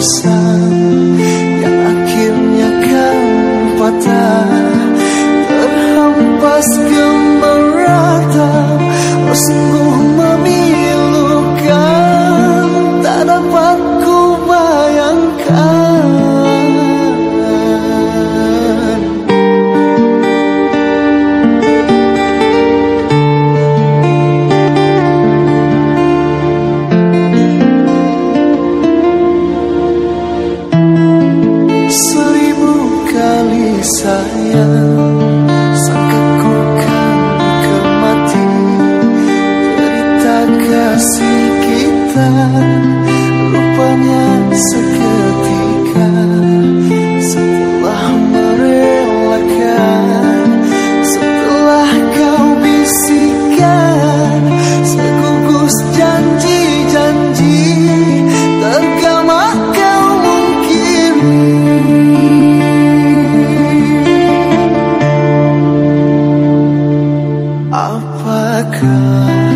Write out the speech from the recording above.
Apakah sebenarnya terjadi